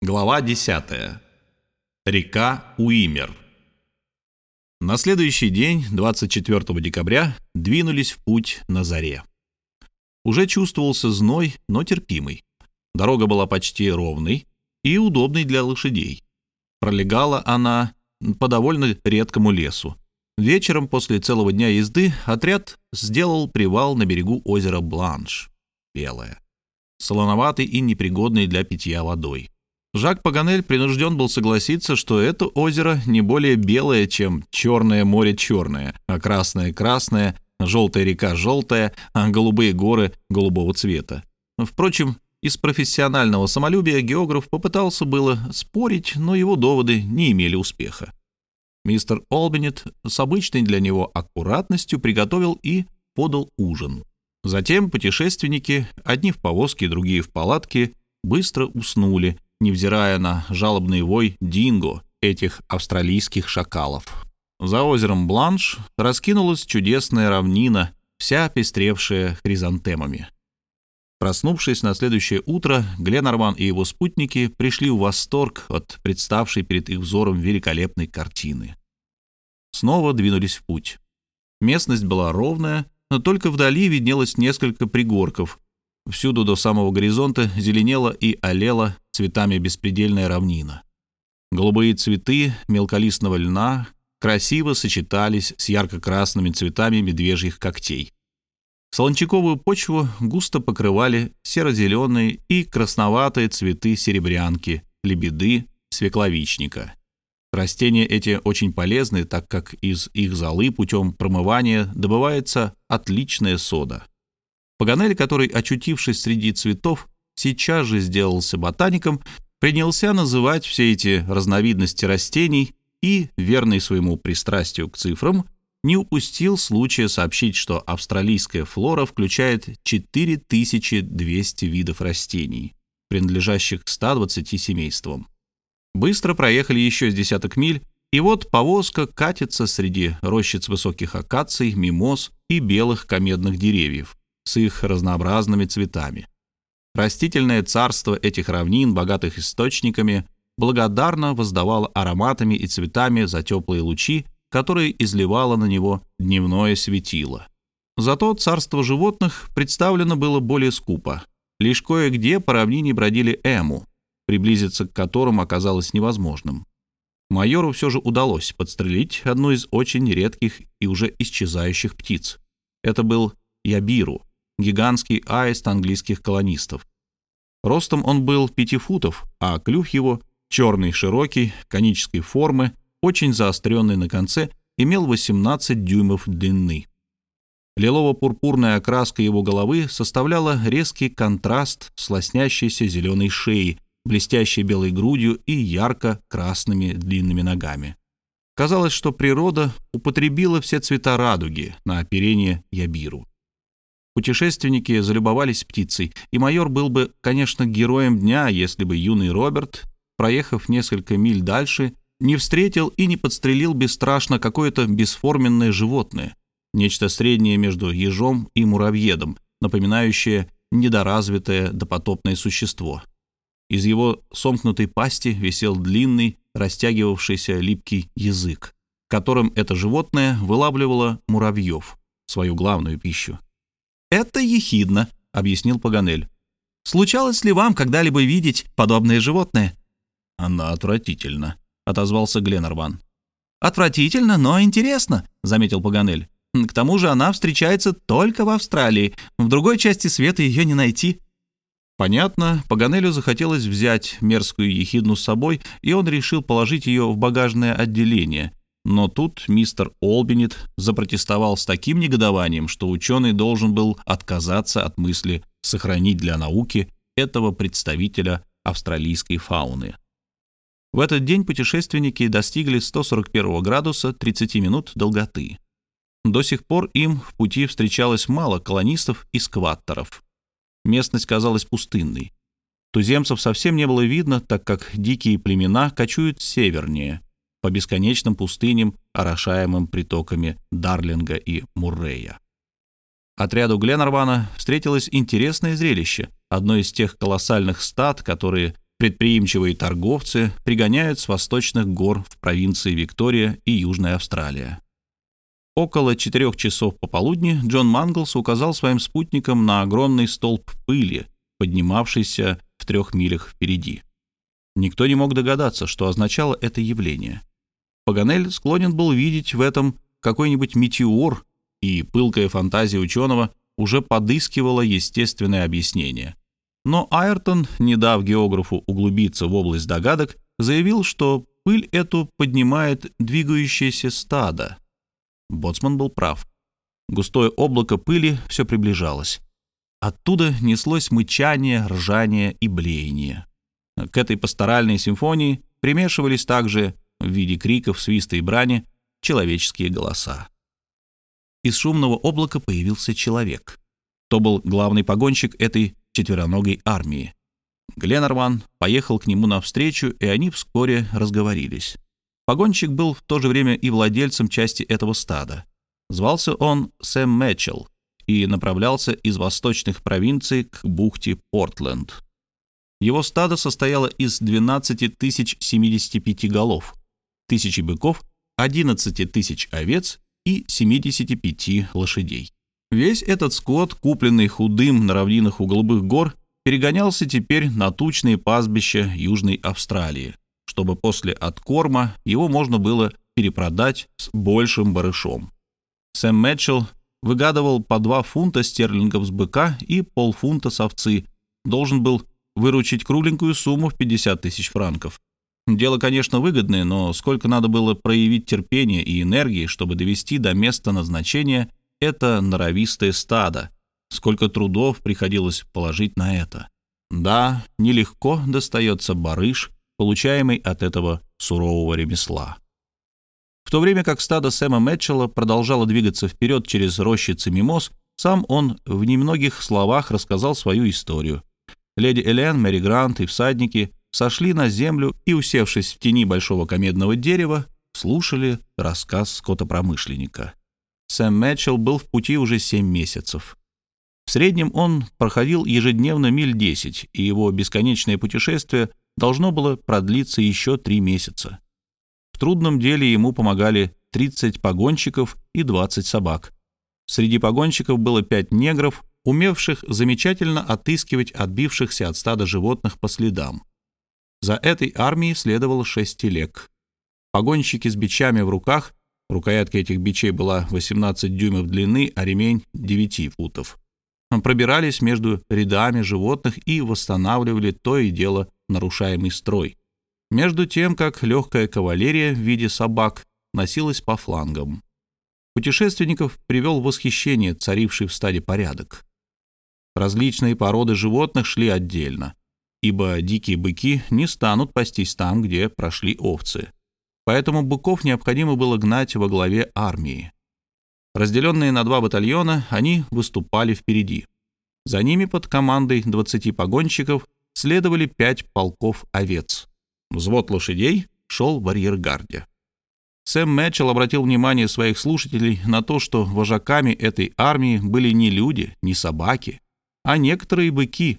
Глава 10. Река Уимер. На следующий день, 24 декабря, двинулись в путь на заре. Уже чувствовался зной, но терпимый. Дорога была почти ровной и удобной для лошадей. Пролегала она по довольно редкому лесу. Вечером после целого дня езды отряд сделал привал на берегу озера Бланш, белое, солоноватый и непригодный для питья водой. Жак Паганель принужден был согласиться, что это озеро не более белое, чем Черное море черное, а красное красное, желтая река желтая, а голубые горы голубого цвета. Впрочем, из профессионального самолюбия географ попытался было спорить, но его доводы не имели успеха. Мистер Олбинет с обычной для него аккуратностью приготовил и подал ужин. Затем путешественники, одни в повозке, другие в палатке, быстро уснули, невзирая на жалобный вой динго этих австралийских шакалов. За озером Бланш раскинулась чудесная равнина, вся пестревшая хризантемами. Проснувшись на следующее утро, Гленарван и его спутники пришли в восторг от представшей перед их взором великолепной картины. Снова двинулись в путь. Местность была ровная, но только вдали виднелось несколько пригорков. Всюду до самого горизонта зеленела и олела цветами беспредельная равнина. Голубые цветы мелколистного льна красиво сочетались с ярко-красными цветами медвежьих когтей. Солончаковую почву густо покрывали серо-зеленые и красноватые цветы серебрянки, лебеды, свекловичника. Растения эти очень полезны, так как из их золы путем промывания добывается отличная сода. Паганель, который, очутившись среди цветов, сейчас же сделался ботаником, принялся называть все эти разновидности растений и, верный своему пристрастию к цифрам, не упустил случая сообщить, что австралийская флора включает 4200 видов растений, принадлежащих к 120 семействам. Быстро проехали еще с десяток миль, и вот повозка катится среди рощиц высоких акаций, мимоз и белых комедных деревьев с их разнообразными цветами. Растительное царство этих равнин, богатых источниками, благодарно воздавало ароматами и цветами за теплые лучи, которые изливало на него дневное светило. Зато царство животных представлено было более скупо. Лишь кое-где по равнине бродили эму, приблизиться к которым оказалось невозможным. Майору все же удалось подстрелить одну из очень редких и уже исчезающих птиц. Это был ябиру, гигантский аист английских колонистов. Ростом он был пяти футов, а клюв его, черный, широкий, конической формы, очень заостренный на конце, имел 18 дюймов длины. Лилово-пурпурная окраска его головы составляла резкий контраст с лоснящейся зеленой шеей, блестящей белой грудью и ярко-красными длинными ногами. Казалось, что природа употребила все цвета радуги на оперение Ябиру. Путешественники залюбовались птицей, и майор был бы, конечно, героем дня, если бы юный Роберт, проехав несколько миль дальше, не встретил и не подстрелил бесстрашно какое-то бесформенное животное, нечто среднее между ежом и муравьедом, напоминающее недоразвитое допотопное существо. Из его сомкнутой пасти висел длинный, растягивавшийся липкий язык, которым это животное вылавливало муравьев, свою главную пищу. «Это ехидно», — объяснил Паганель. «Случалось ли вам когда-либо видеть подобное животное?» «Она отвратительна», — отозвался Гленарван. «Отвратительно, но интересно», — заметил Паганель. «К тому же она встречается только в Австралии. В другой части света ее не найти». Понятно, Паганелю захотелось взять мерзкую ехидну с собой, и он решил положить ее в багажное отделение, но тут мистер Олбинет запротестовал с таким негодованием, что ученый должен был отказаться от мысли сохранить для науки этого представителя австралийской фауны. В этот день путешественники достигли 141 градуса 30 минут долготы. До сих пор им в пути встречалось мало колонистов и скваттеров. Местность казалась пустынной. Туземцев совсем не было видно, так как дикие племена кочуют севернее – по бесконечным пустыням, орошаемым притоками Дарлинга и Муррея. Отряду Гленарвана встретилось интересное зрелище, одно из тех колоссальных стад, которые предприимчивые торговцы пригоняют с восточных гор в провинции Виктория и Южная Австралия. Около четырех часов пополудни Джон Манглс указал своим спутникам на огромный столб пыли, поднимавшийся в трех милях впереди. Никто не мог догадаться, что означало это явление. Паганель склонен был видеть в этом какой-нибудь метеор, и пылкая фантазия ученого уже подыскивала естественное объяснение. Но Айртон, не дав географу углубиться в область догадок, заявил, что пыль эту поднимает двигающееся стадо. Боцман был прав. Густое облако пыли все приближалось. Оттуда неслось мычание, ржание и блеяние. К этой пасторальной симфонии примешивались также в виде криков, свиста и брани человеческие голоса. Из шумного облака появился человек. То был главный погонщик этой четвероногой армии. Гленнерван поехал к нему навстречу, и они вскоре разговорились. Погонщик был в то же время и владельцем части этого стада. Звался он Сэм Мэтчелл и направлялся из восточных провинций к бухте Портленд. Его стадо состояло из 12 тысяч 75 голов, тысячи быков, 11 тысяч овец и 75 лошадей. Весь этот скот, купленный худым на равнинах у Голубых гор, перегонялся теперь на тучные пастбища Южной Австралии – чтобы после откорма его можно было перепродать с большим барышом. Сэм Мэтчелл выгадывал по 2 фунта стерлингов с быка и полфунта с овцы, должен был выручить кругленькую сумму в 50 тысяч франков. Дело, конечно, выгодное, но сколько надо было проявить терпения и энергии, чтобы довести до места назначения это норовистое стадо, сколько трудов приходилось положить на это. Да, нелегко достается барыш, получаемый от этого сурового ремесла. В то время как стадо Сэма Мэтчелла продолжало двигаться вперед через рощицы мимоз, сам он в немногих словах рассказал свою историю. Леди Элен, Мэри Грант и всадники сошли на землю и, усевшись в тени большого комедного дерева, слушали рассказ скотопромышленника. Сэм Мэтчелл был в пути уже семь месяцев. В среднем он проходил ежедневно миль 10, и его бесконечное путешествие должно было продлиться еще три месяца. В трудном деле ему помогали 30 погонщиков и 20 собак. Среди погонщиков было пять негров, умевших замечательно отыскивать отбившихся от стада животных по следам. За этой армией следовало шесть телег. Погонщики с бичами в руках, рукоятка этих бичей была 18 дюймов длины, а ремень 9 футов, пробирались между рядами животных и восстанавливали то и дело нарушаемый строй. Между тем, как легкая кавалерия в виде собак носилась по флангам. Путешественников привел в восхищение царивший в стаде порядок. Различные породы животных шли отдельно, ибо дикие быки не станут пастись там, где прошли овцы. Поэтому быков необходимо было гнать во главе армии. Разделенные на два батальона, они выступали впереди. За ними под командой 20 погонщиков следовали пять полков овец. Взвод лошадей шел в арьергарде. Сэм Мэтчелл обратил внимание своих слушателей на то, что вожаками этой армии были не люди, не собаки, а некоторые быки,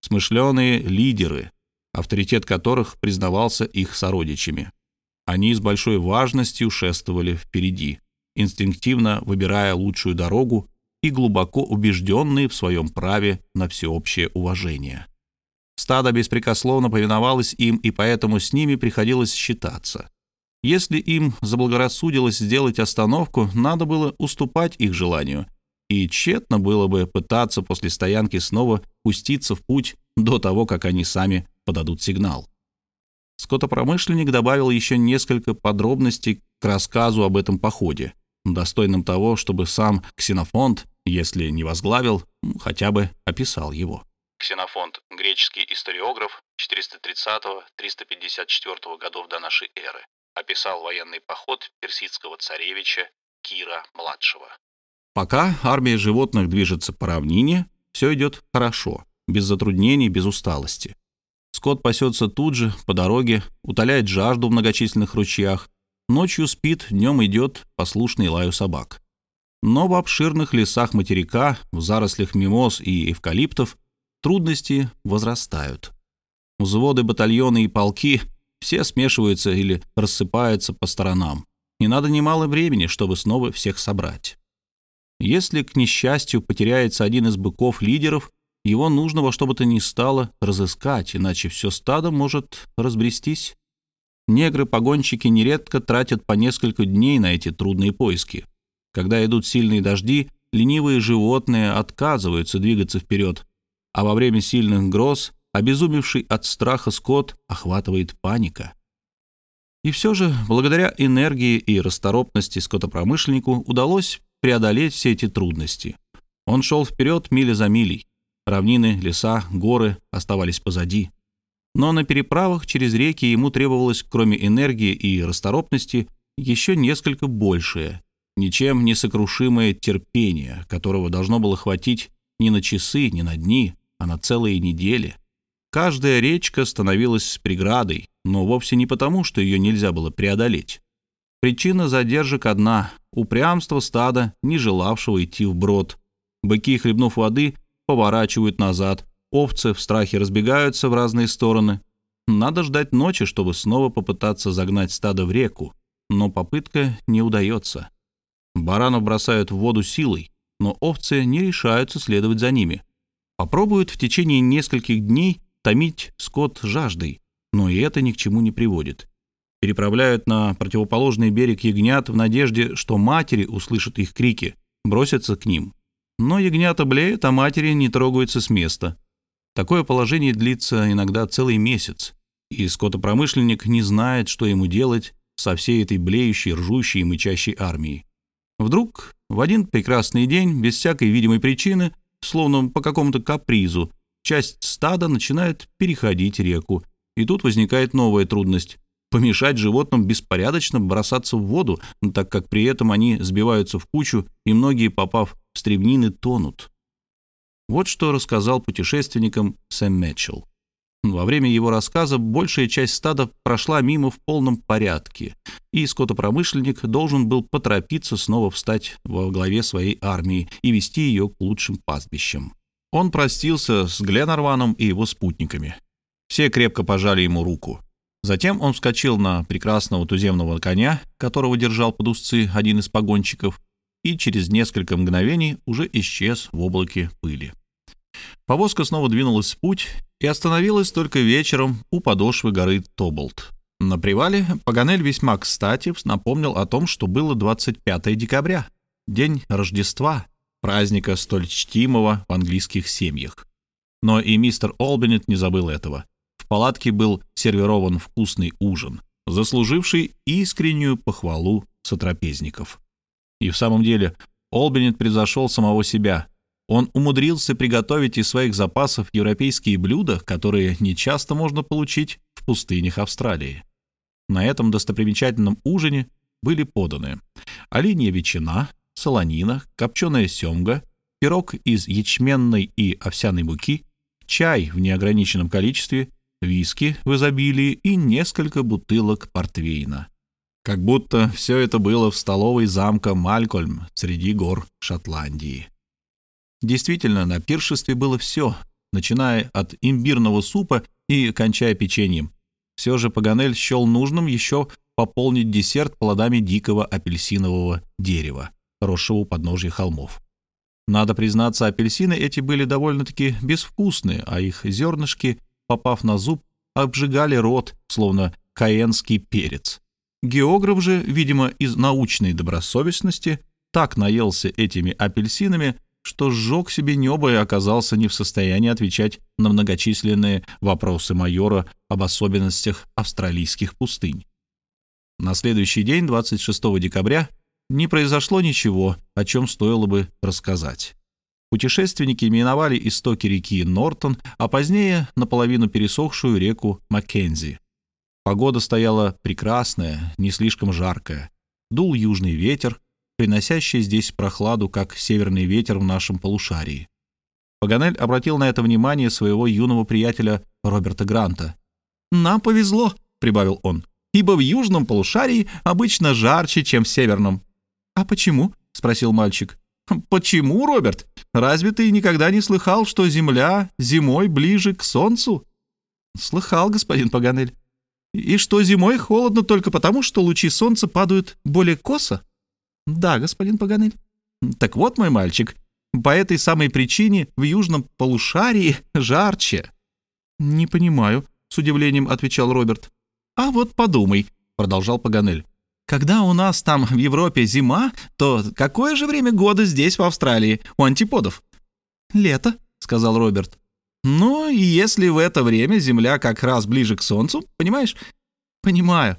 смышленые лидеры, авторитет которых признавался их сородичами. Они с большой важностью шествовали впереди, инстинктивно выбирая лучшую дорогу и глубоко убежденные в своем праве на всеобщее уважение. Стадо беспрекословно повиновалось им, и поэтому с ними приходилось считаться. Если им заблагорассудилось сделать остановку, надо было уступать их желанию, и тщетно было бы пытаться после стоянки снова пуститься в путь до того, как они сами подадут сигнал. Скотопромышленник добавил еще несколько подробностей к рассказу об этом походе, достойным того, чтобы сам Ксенофонт, если не возглавил, хотя бы описал его. Ксенофонт, греческий историограф 430-354 годов до нашей эры, описал военный поход персидского царевича Кира-младшего. Пока армия животных движется по равнине, все идет хорошо, без затруднений, без усталости. Скот пасется тут же, по дороге, утоляет жажду в многочисленных ручьях, ночью спит, днем идет, послушный лаю собак. Но в обширных лесах материка, в зарослях мимоз и эвкалиптов трудности возрастают. Взводы, батальоны и полки все смешиваются или рассыпаются по сторонам. И надо немало времени, чтобы снова всех собрать. Если, к несчастью, потеряется один из быков-лидеров, его нужно во что бы то ни стало разыскать, иначе все стадо может разбрестись. Негры-погонщики нередко тратят по несколько дней на эти трудные поиски. Когда идут сильные дожди, ленивые животные отказываются двигаться вперед, а во время сильных гроз обезумевший от страха скот охватывает паника. И все же, благодаря энергии и расторопности скотопромышленнику удалось преодолеть все эти трудности. Он шел вперед миля за милей. Равнины, леса, горы оставались позади. Но на переправах через реки ему требовалось, кроме энергии и расторопности, еще несколько большее, ничем не сокрушимое терпение, которого должно было хватить не на часы, не на дни, а на целые недели. Каждая речка становилась преградой, но вовсе не потому, что ее нельзя было преодолеть. Причина задержек одна — упрямство стада, не желавшего идти вброд. Быки, хлебнув воды, поворачивают назад, овцы в страхе разбегаются в разные стороны. Надо ждать ночи, чтобы снова попытаться загнать стадо в реку, но попытка не удается. Баранов бросают в воду силой, но овцы не решаются следовать за ними. Попробуют в течение нескольких дней томить скот жаждой, но и это ни к чему не приводит. Переправляют на противоположный берег ягнят в надежде, что матери услышат их крики, бросятся к ним. Но ягнята блеют, а матери не трогаются с места. Такое положение длится иногда целый месяц, и скотопромышленник не знает, что ему делать со всей этой блеющей, ржущей и мычащей армией. Вдруг в один прекрасный день, без всякой видимой причины, словно по какому-то капризу, часть стада начинает переходить реку, и тут возникает новая трудность — помешать животным беспорядочно бросаться в воду, так как при этом они сбиваются в кучу, и многие, попав в стремнины, тонут. Вот что рассказал путешественникам Сэм Мэтчелл. Во время его рассказа большая часть стада прошла мимо в полном порядке, и скотопромышленник должен был поторопиться снова встать во главе своей армии и вести ее к лучшим пастбищам. Он простился с Гленарваном и его спутниками. Все крепко пожали ему руку. Затем он вскочил на прекрасного туземного коня, которого держал под узцы один из погонщиков, и через несколько мгновений уже исчез в облаке пыли. Повозка снова двинулась в путь и остановилась только вечером у подошвы горы Тоболт. На привале Паганель весьма кстати напомнил о том, что было 25 декабря, день Рождества, праздника столь чтимого в английских семьях. Но и мистер Олбинет не забыл этого. Палатке был сервирован вкусный ужин, заслуживший искреннюю похвалу сотрапезников. И в самом деле Олбинет превзошел самого себя. Он умудрился приготовить из своих запасов европейские блюда, которые нечасто можно получить в пустынях Австралии. На этом достопримечательном ужине были поданы оленья ветчина, солонина, копченая семга, пирог из ячменной и овсяной муки, чай в неограниченном количестве, виски в изобилии и несколько бутылок портвейна. Как будто все это было в столовой замка Малькольм среди гор Шотландии. Действительно, на пиршестве было все, начиная от имбирного супа и кончая печеньем. Все же Паганель счел нужным еще пополнить десерт плодами дикого апельсинового дерева, росшего у подножья холмов. Надо признаться, апельсины эти были довольно-таки безвкусные, а их зернышки, попав на зуб, обжигали рот, словно каенский перец. Географ же, видимо, из научной добросовестности, так наелся этими апельсинами, что сжег себе небо и оказался не в состоянии отвечать на многочисленные вопросы майора об особенностях австралийских пустынь. На следующий день, 26 декабря, не произошло ничего, о чем стоило бы рассказать. Путешественники миновали истоки реки Нортон, а позднее наполовину пересохшую реку Маккензи. Погода стояла прекрасная, не слишком жаркая. Дул южный ветер, приносящий здесь прохладу, как северный ветер в нашем полушарии. Паганель обратил на это внимание своего юного приятеля Роберта Гранта. «Нам повезло», — прибавил он, — «ибо в южном полушарии обычно жарче, чем в северном». «А почему?» — спросил мальчик. «Почему, Роберт? Разве ты никогда не слыхал, что Земля зимой ближе к Солнцу?» «Слыхал, господин Паганель. И что зимой холодно только потому, что лучи солнца падают более косо?» «Да, господин Паганель». «Так вот, мой мальчик, по этой самой причине в южном полушарии жарче». «Не понимаю», — с удивлением отвечал Роберт. «А вот подумай», — продолжал Паганель. «Когда у нас там в Европе зима, то какое же время года здесь, в Австралии, у антиподов?» «Лето», — сказал Роберт. «Ну, и если в это время Земля как раз ближе к Солнцу, понимаешь?» «Понимаю.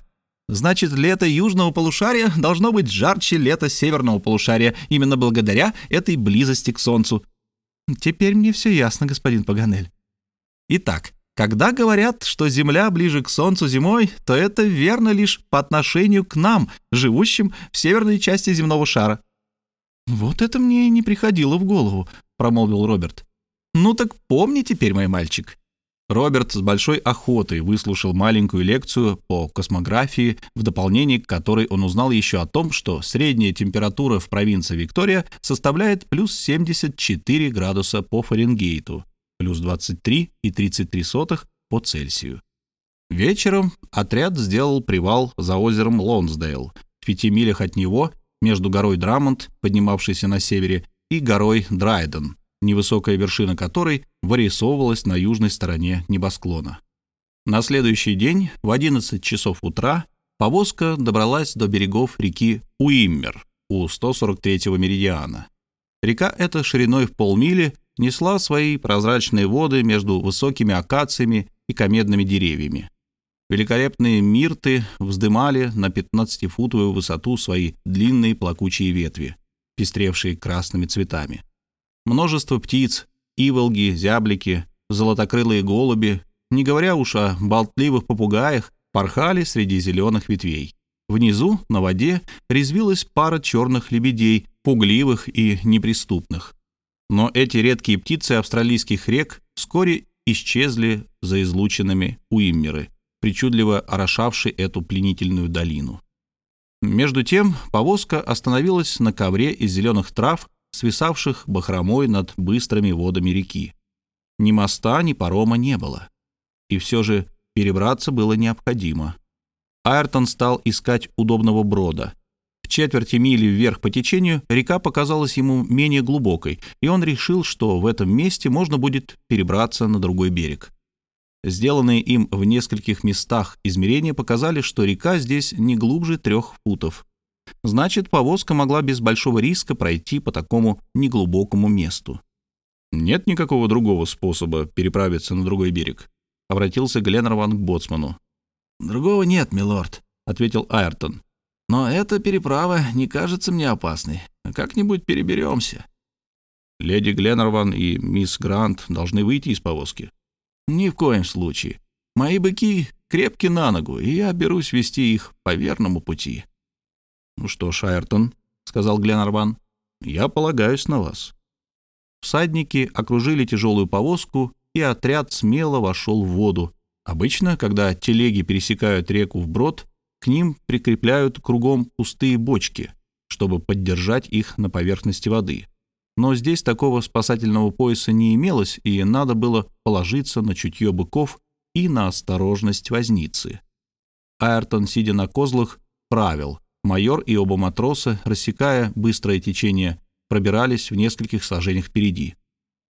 Значит, лето южного полушария должно быть жарче лета северного полушария, именно благодаря этой близости к Солнцу. Теперь мне все ясно, господин Паганель. Итак, когда говорят, что Земля ближе к Солнцу зимой, то это верно лишь по отношению к нам, живущим в северной части земного шара. «Вот это мне и не приходило в голову», — промолвил Роберт. «Ну так помни теперь, мой мальчик». Роберт с большой охотой выслушал маленькую лекцию по космографии, в дополнение к которой он узнал еще о том, что средняя температура в провинции Виктория составляет плюс 74 градуса по Фаренгейту, плюс 23,33 по Цельсию. Вечером отряд сделал привал за озером Лонсдейл. В пяти милях от него, между горой Драмонт, поднимавшейся на севере, и горой Драйден, невысокая вершина которой вырисовывалась на южной стороне небосклона. На следующий день в 11 часов утра повозка добралась до берегов реки Уиммер у 143-го меридиана. Река эта шириной в полмили несла свои прозрачные воды между высокими акациями и комедными деревьями. Великолепные мирты вздымали на 15-футовую высоту свои длинные плакучие ветви, пестревшие красными цветами. Множество птиц, иволги, зяблики, золотокрылые голуби, не говоря уж о болтливых попугаях, порхали среди зеленых ветвей. Внизу, на воде, резвилась пара черных лебедей, пугливых и неприступных. Но эти редкие птицы австралийских рек вскоре исчезли за излученными уиммеры, причудливо орошавшей эту пленительную долину. Между тем повозка остановилась на ковре из зеленых трав, свисавших бахромой над быстрыми водами реки. Ни моста, ни парома не было. И все же перебраться было необходимо. Айртон стал искать удобного брода, четверти мили вверх по течению река показалась ему менее глубокой, и он решил, что в этом месте можно будет перебраться на другой берег. Сделанные им в нескольких местах измерения показали, что река здесь не глубже трех футов. Значит, повозка могла без большого риска пройти по такому неглубокому месту. «Нет никакого другого способа переправиться на другой берег», — обратился Гленнерван к боцману. «Другого нет, милорд», — ответил Айртон. Но эта переправа не кажется мне опасной. Как-нибудь переберемся. Леди Гленнерван и мисс Грант должны выйти из повозки. Ни в коем случае. Мои быки крепки на ногу, и я берусь вести их по верному пути. Ну что, Шайртон, сказал Гленнерван, я полагаюсь на вас. Всадники окружили тяжелую повозку, и отряд смело вошел в воду. Обычно, когда телеги пересекают реку вброд, к ним прикрепляют кругом пустые бочки, чтобы поддержать их на поверхности воды. Но здесь такого спасательного пояса не имелось, и надо было положиться на чутье быков и на осторожность возницы. Айртон, сидя на козлах, правил. Майор и оба матроса, рассекая быстрое течение, пробирались в нескольких сажениях впереди.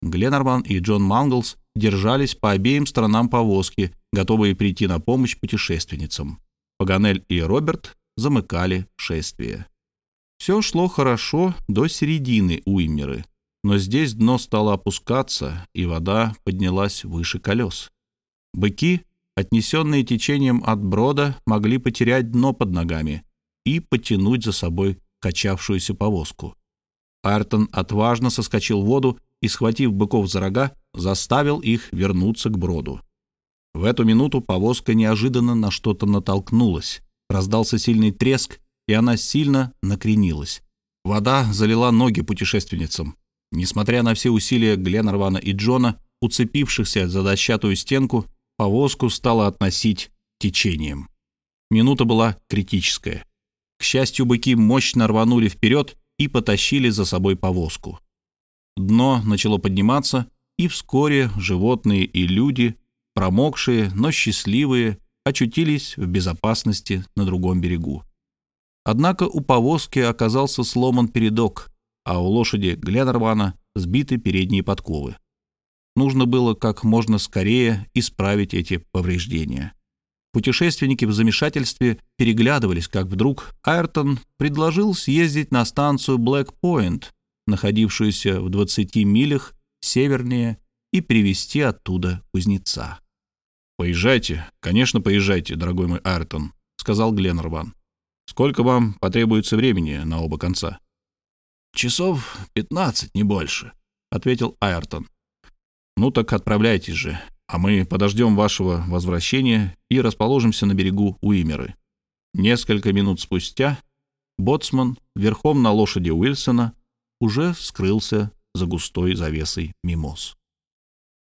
Гленнерман и Джон Манглс держались по обеим сторонам повозки, готовые прийти на помощь путешественницам. Паганель и Роберт замыкали шествие. Все шло хорошо до середины Уймеры, но здесь дно стало опускаться, и вода поднялась выше колес. Быки, отнесенные течением от брода, могли потерять дно под ногами и потянуть за собой качавшуюся повозку. Айртон отважно соскочил в воду и, схватив быков за рога, заставил их вернуться к броду. В эту минуту повозка неожиданно на что-то натолкнулась. Раздался сильный треск, и она сильно накренилась. Вода залила ноги путешественницам. Несмотря на все усилия Гленнервана и Джона, уцепившихся за дощатую стенку, повозку стало относить течением. Минута была критическая. К счастью, быки мощно рванули вперед и потащили за собой повозку. Дно начало подниматься, и вскоре животные и люди промокшие, но счастливые, очутились в безопасности на другом берегу. Однако у повозки оказался сломан передок, а у лошади Гленнервана сбиты передние подковы. Нужно было как можно скорее исправить эти повреждения. Путешественники в замешательстве переглядывались, как вдруг Айртон предложил съездить на станцию Блэк-Пойнт, находившуюся в 20 милях севернее, и привезти оттуда кузнеца. «Поезжайте, конечно, поезжайте, дорогой мой Айртон», — сказал Гленнерван. «Сколько вам потребуется времени на оба конца?» «Часов пятнадцать, не больше», — ответил Айртон. «Ну так отправляйтесь же, а мы подождем вашего возвращения и расположимся на берегу Уимеры». Несколько минут спустя боцман верхом на лошади Уилсона уже скрылся за густой завесой мимоз.